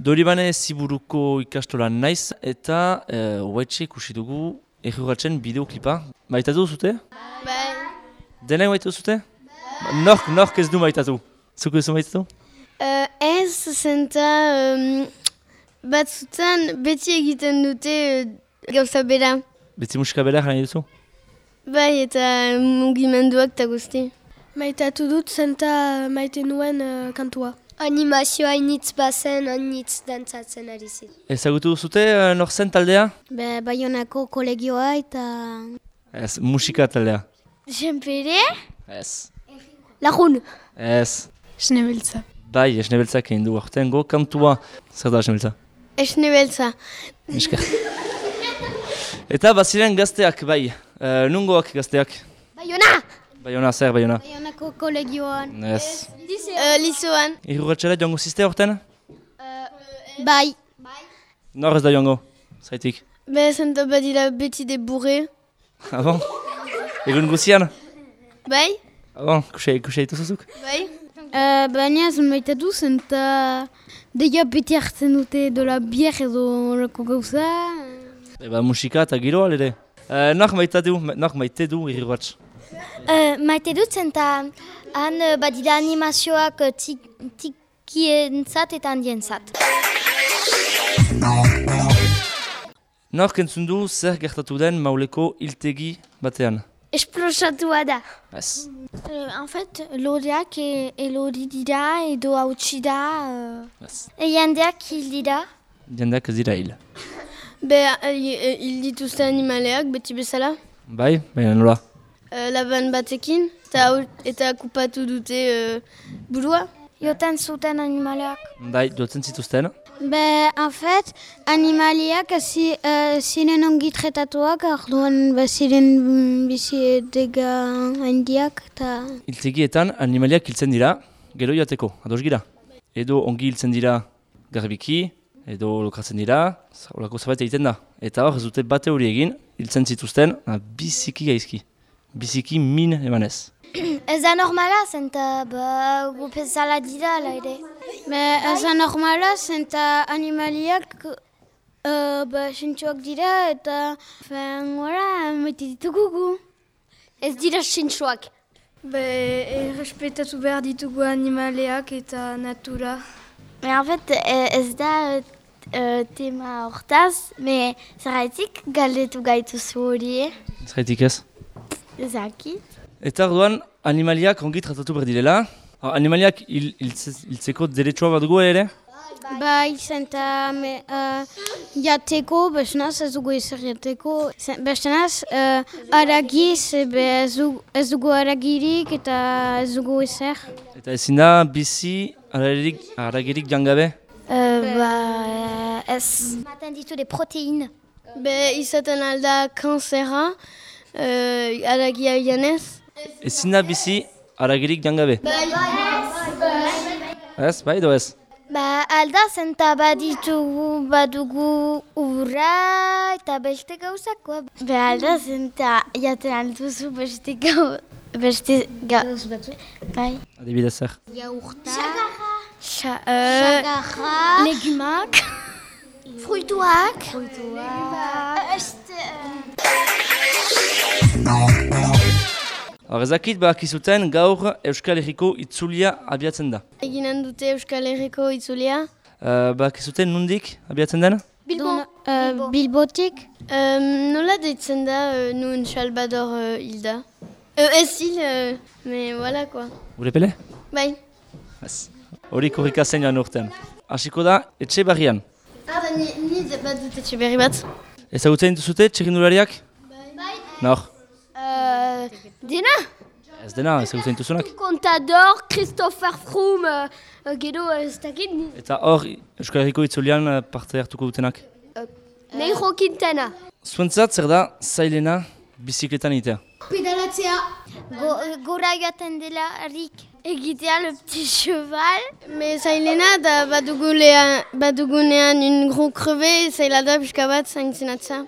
Doribane ziburuko ikastola naiz eta uh, uaitxe ikusi dugu erruratzen bideoklipa. Maitatu zute? Bai. Denek maitatu zute? Nork, nork ez du maitatu? Zuko ez du maitatu? Uh, ez zenta um, batzutan beti egiten dute uh, gauza bera. Beti musika bera jara duzu? Bai eta mugimenduak eta guzti. Maitatu dut zenta maite nuen uh, kantua. Animazioa initz bazen, initz dantzatzen ari zit. Ezagutu zute uh, nor zen taldea? Be, Bayonako kolegioa eta... Ez, musika taldea. Jempere? Ez. Lagun! Ez. Snebeltza. Bai, esnebeltzak egin du aurtengo kantua. Zer da esnebeltza? Esne beltza. Esker. eta baziren gazteak, bai. Uh, nungoak gazteak? Bayona! Baiona, zer, baiona? Bayonako kolegioan. Ez. Uh, lizoan. Irurratxera joango ziste horten? Bai. Nor ez da joango? Zaitik. Be zenta badira beti de burre. Ah bon? Egun guzian? Bai? Ah bon, kusei, kusei dituzuzuk? Bai? Uh, Baina ez maitatu zenta... Deia beti hartzen dute dola bier edo horreko gauza. Eba musika eta giroa ere. Uh, nor maite du, nor maite du irurratx? Uh, maite dut zenta han uh, badira animazioak tik, tikientzat eta handientzat. Nor kentzun du zer gertatu den mauleko iltegi batean? Esplosatua da. Ez. Uh, en fait, loreak e, elori dira edo hautsi da... Uh... Ez. E jendeak hil dira. Jendeak ez dira hil. Be hil dituzte animaleak beti bezala. Bai, baina nola. Uh, laban batekin. Eta, eta kupatu dute uh, burua. Joten zuten animaleak. Bai, jotzen zituzten. Be, en fait, animaliak zi, uh, ziren ongi tretatuak, orduan ba, ziren bizi dega handiak, eta... Iltegietan animaliak hiltzen dira, gero joateko, ados gira. Edo ongi hiltzen dira garbiki, edo lokratzen dira, horako zabait egiten da. Eta hor, ez dute bate hori egin, hiltzen zituzten, biziki gaizki. Biziki min emanez. Ez da normala zenta ba, gupezala dira ala ere. Be, ez da normala, zenta animaliak uh, ba, sentsuak dira, eta... Fen, gora, maite ditugu gu. Ez dira sintsuak. Be, errespetatu behar ditugu animaleak eta natura. Me en fait, ez da tema hortaz, me zerraitik galdetu gaituzu hori, eh? Ez? Ezakit. Eta orduan, animaliak ongi tratatu behar direla. Animaliak hil- hiltze- hiltzeko deretsua bat dugu ere? Bai, zenta me, uh, jateko, bestenaz ez dugu ezer jateko. Bestenaz, uh, aragiz, be, ez, dugu, aragirik eta ez dugu ezer. Eta ezin da bizi aragirik, aragirik jangabe? Uh, ba, ez. Maten ditu de protein. Be izaten alda kanzera. Uh, aragia janez. Ezin da bizi aragirik jangabe? Ez, bai edo ez? Ba, alda zenta baditugu badugu urra eta beste gauzakoa. Ba, alda zenta jaten alduzu beste gau... Beste gau... Bai. Adibidez zer. Jaurta, Xa, uh, Garra, legumak, fruituak. Hor ezakit bakizuten gaur Euskal Herriko itzulia abiatzen da. eginen dute Euskal Herriko itzulia. Uh, bakizuten nundik abiatzen den? Bilbo. uh, bilbotik, Um, nola deitzen da uh, nun Salvador uh, Hilda? Uh, ez hil, uh, me voilà quoi. Gure pele? Bai. Ez. Hori korrika zen joan urtean. Hasiko da, etxe barrian. Ah, da, ni, ni bat dut etxe berri bat. Ezagutzen dituzute txirrindulariak? Bai. Nor? Uh, dena? Ez dena, ezagutzen dituzunak. Contador, Christopher Froome, uh, gero ez dakit ni. Eta hor, Euskal Herriko itzulian eh, parte hartuko dutenak. Neiro Quintana. Zuentzat zer da zailena bizikletan egitea. pedalatzea, Go, gora joaten dela rik egitea le petit cheval. Me zailena da badugunean, badugunean un gros crevé, zaila da pixka bat zaintzinatzea.